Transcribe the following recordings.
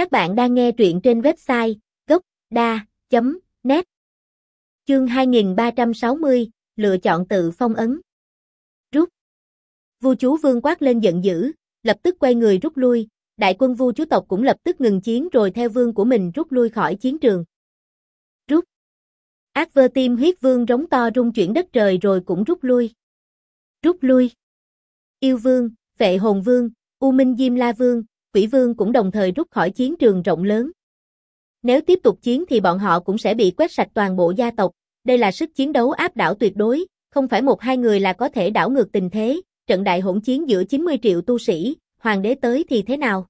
Các bạn đang nghe truyện trên website gocda.net Chương 2360, lựa chọn tự phong ấn. Rút. Vua chú vương quát lên giận dữ, lập tức quay người rút lui, đại quân vua chú tộc cũng lập tức ngừng chiến rồi theo vương của mình rút lui khỏi chiến trường. Rút. Ác vơ tim huyết vương rống to rung chuyển đất trời rồi cũng rút lui. Rút lui. Yêu vương, vệ hồn vương, U Minh Diêm La Vương, Quỷ Vương cũng đồng thời rút khỏi chiến trường rộng lớn. Nếu tiếp tục chiến thì bọn họ cũng sẽ bị quét sạch toàn bộ gia tộc, đây là sức chiến đấu áp đảo tuyệt đối, không phải một hai người là có thể đảo ngược tình thế, trận đại hỗn chiến giữa 90 triệu tu sĩ, hoàng đế tới thì thế nào?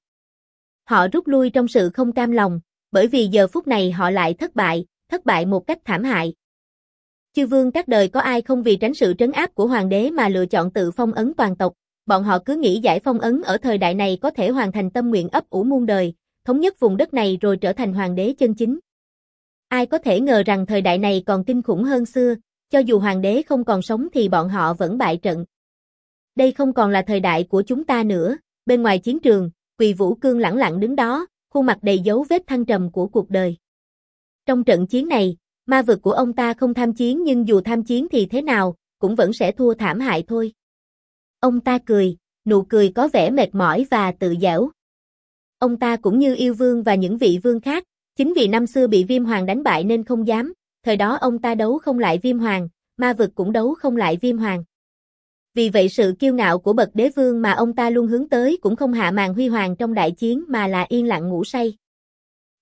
Họ rút lui trong sự không cam lòng, bởi vì giờ phút này họ lại thất bại, thất bại một cách thảm hại. Chư vương các đời có ai không vì tránh sự trấn áp của hoàng đế mà lựa chọn tự phong ấn toàn tộc, bọn họ cứ nghĩ giải phong ấn ở thời đại này có thể hoàn thành tâm nguyện ấp ủ muôn đời, thống nhất vùng đất này rồi trở thành hoàng đế chân chính. Ai có thể ngờ rằng thời đại này còn kinh khủng hơn xưa, cho dù hoàng đế không còn sống thì bọn họ vẫn bại trận. Đây không còn là thời đại của chúng ta nữa, bên ngoài chiến trường, Quỳ Vũ Cương lẳng lặng đứng đó, khuôn mặt đầy dấu vết thăng trầm của cuộc đời. Trong trận chiến này, ma vực của ông ta không tham chiến nhưng dù tham chiến thì thế nào, cũng vẫn sẽ thua thảm hại thôi. Ông ta cười, nụ cười có vẻ mệt mỏi và tự dẻo. Ông ta cũng như yêu vương và những vị vương khác, chính vì năm xưa bị viêm hoàng đánh bại nên không dám, thời đó ông ta đấu không lại viêm hoàng, ma vực cũng đấu không lại viêm hoàng. Vì vậy sự kiêu ngạo của bậc đế vương mà ông ta luôn hướng tới cũng không hạ màn huy hoàng trong đại chiến mà là yên lặng ngủ say.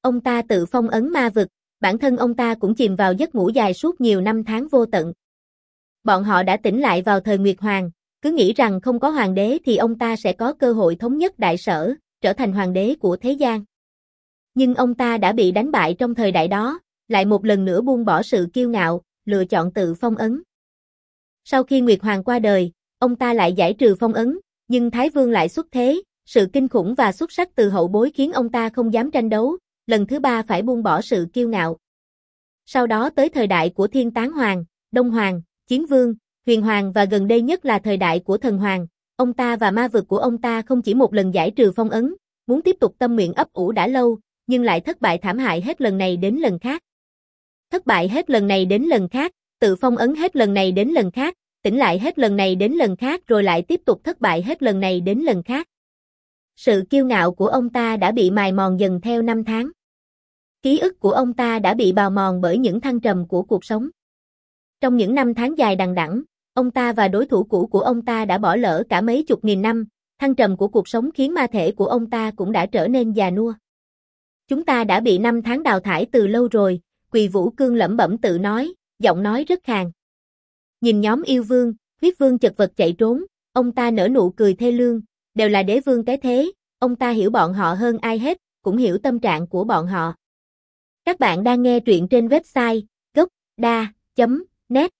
Ông ta tự phong ấn ma vực, bản thân ông ta cũng chìm vào giấc ngủ dài suốt nhiều năm tháng vô tận. Bọn họ đã tỉnh lại vào thời Nguyệt Hoàng, cứ nghĩ rằng không có hoàng đế thì ông ta sẽ có cơ hội thống nhất đại sở, trở thành hoàng đế của thế gian. Nhưng ông ta đã bị đánh bại trong thời đại đó, lại một lần nữa buông bỏ sự kiêu ngạo, lựa chọn tự phong ấn. Sau khi Nguyệt Hoàng qua đời, ông ta lại giải trừ phong ấn, nhưng Thái Vương lại xuất thế, sự kinh khủng và xuất sắc từ hậu bối khiến ông ta không dám tranh đấu, lần thứ ba phải buông bỏ sự kiêu ngạo. Sau đó tới thời đại của Thiên Tán Hoàng, Đông Hoàng, Chiến Vương, Huyền Hoàng và gần đây nhất là thời đại của Thần Hoàng, ông ta và ma vực của ông ta không chỉ một lần giải trừ phong ấn, muốn tiếp tục tâm nguyện ấp ủ đã lâu, nhưng lại thất bại thảm hại hết lần này đến lần khác. Thất bại hết lần này đến lần khác, tự phong ấn hết lần này đến lần khác, tỉnh lại hết lần này đến lần khác rồi lại tiếp tục thất bại hết lần này đến lần khác. Sự kiêu ngạo của ông ta đã bị mài mòn dần theo năm tháng. Ký ức của ông ta đã bị bào mòn bởi những thăng trầm của cuộc sống. Trong những năm tháng dài đằng đẵng, ông ta và đối thủ cũ của ông ta đã bỏ lỡ cả mấy chục nghìn năm, thăng trầm của cuộc sống khiến ma thể của ông ta cũng đã trở nên già nua. Chúng ta đã bị năm tháng đào thải từ lâu rồi, Quỳ Vũ Cương lẩm bẩm tự nói, giọng nói rất khàn. Nhìn nhóm yêu vương, huyết vương chật vật chạy trốn, ông ta nở nụ cười thê lương, đều là đế vương cái thế, ông ta hiểu bọn họ hơn ai hết, cũng hiểu tâm trạng của bọn họ. Các bạn đang nghe truyện trên website gocda.net